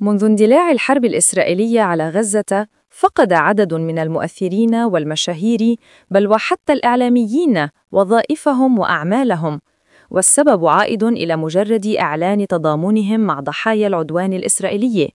منذ اندلاع الحرب الإسرائيلية على غزة فقد عدد من المؤثرين والمشاهير بل وحتى الإعلاميين وظائفهم وأعمالهم والسبب عائد إلى مجرد إعلان تضامنهم مع ضحايا العدوان الإسرائيلي.